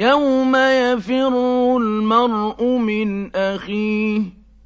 يَوْمَ يَفِرُّ الْمَرْءُ مِنْ أَخِيهِ